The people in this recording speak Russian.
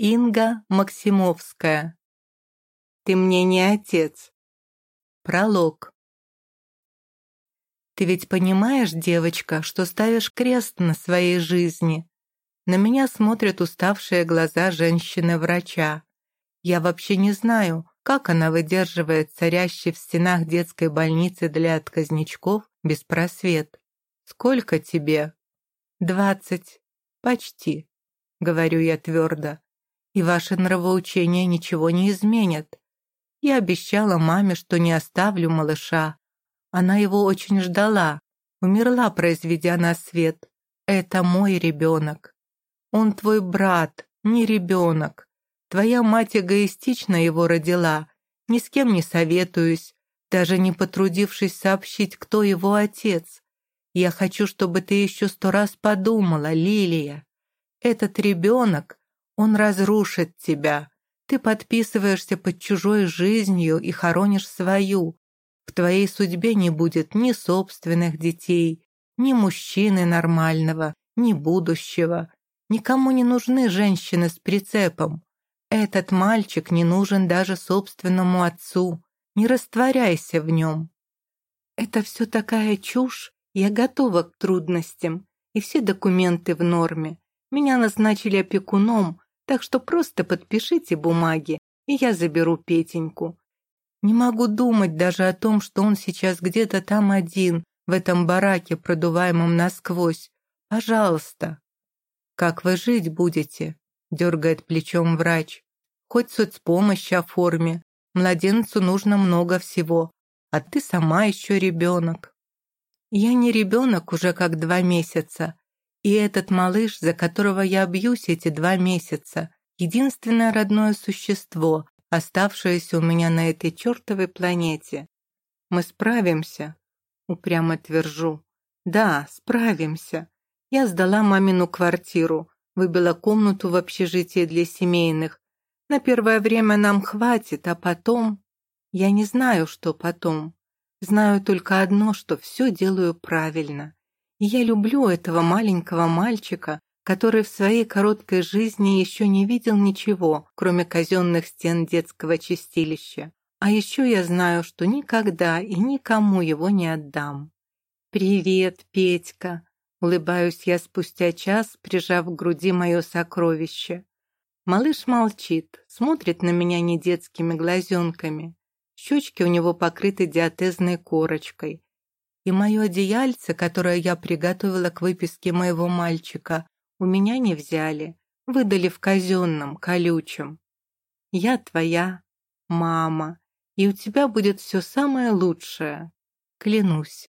Инга Максимовская. Ты мне не отец. Пролог. Ты ведь понимаешь, девочка, что ставишь крест на своей жизни? На меня смотрят уставшие глаза женщины-врача. Я вообще не знаю, как она выдерживает царящий в стенах детской больницы для отказничков беспросвет. Сколько тебе? Двадцать. Почти, говорю я твердо и ваши нравоучения ничего не изменят. Я обещала маме, что не оставлю малыша. Она его очень ждала, умерла, произведя на свет. Это мой ребенок. Он твой брат, не ребенок. Твоя мать эгоистично его родила, ни с кем не советуюсь, даже не потрудившись сообщить, кто его отец. Я хочу, чтобы ты еще сто раз подумала, Лилия. Этот ребенок он разрушит тебя. Ты подписываешься под чужой жизнью и хоронишь свою. В твоей судьбе не будет ни собственных детей, ни мужчины нормального, ни будущего. Никому не нужны женщины с прицепом. Этот мальчик не нужен даже собственному отцу. Не растворяйся в нем. Это все такая чушь. Я готова к трудностям, и все документы в норме. Меня назначили опекуном, так что просто подпишите бумаги, и я заберу Петеньку. Не могу думать даже о том, что он сейчас где-то там один, в этом бараке, продуваемом насквозь. Пожалуйста. Как вы жить будете? Дергает плечом врач. Хоть соцпомощь оформи. Младенцу нужно много всего, а ты сама еще ребенок. Я не ребенок уже как два месяца, и этот малыш, за которого я бьюсь эти два месяца, единственное родное существо, оставшееся у меня на этой чертовой планете. Мы справимся, упрямо твержу. Да, справимся. Я сдала мамину квартиру, выбила комнату в общежитии для семейных. На первое время нам хватит, а потом... Я не знаю, что потом. Знаю только одно, что все делаю правильно. Я люблю этого маленького мальчика, который в своей короткой жизни еще не видел ничего, кроме казенных стен детского чистилища. А еще я знаю, что никогда и никому его не отдам. «Привет, Петька!» — улыбаюсь я спустя час, прижав к груди мое сокровище. Малыш молчит, смотрит на меня недетскими глазенками. Щечки у него покрыты диатезной корочкой, и мое одеяльце, которое я приготовила к выписке моего мальчика, у меня не взяли, выдали в казенном, колючем. Я твоя мама, и у тебя будет все самое лучшее, клянусь.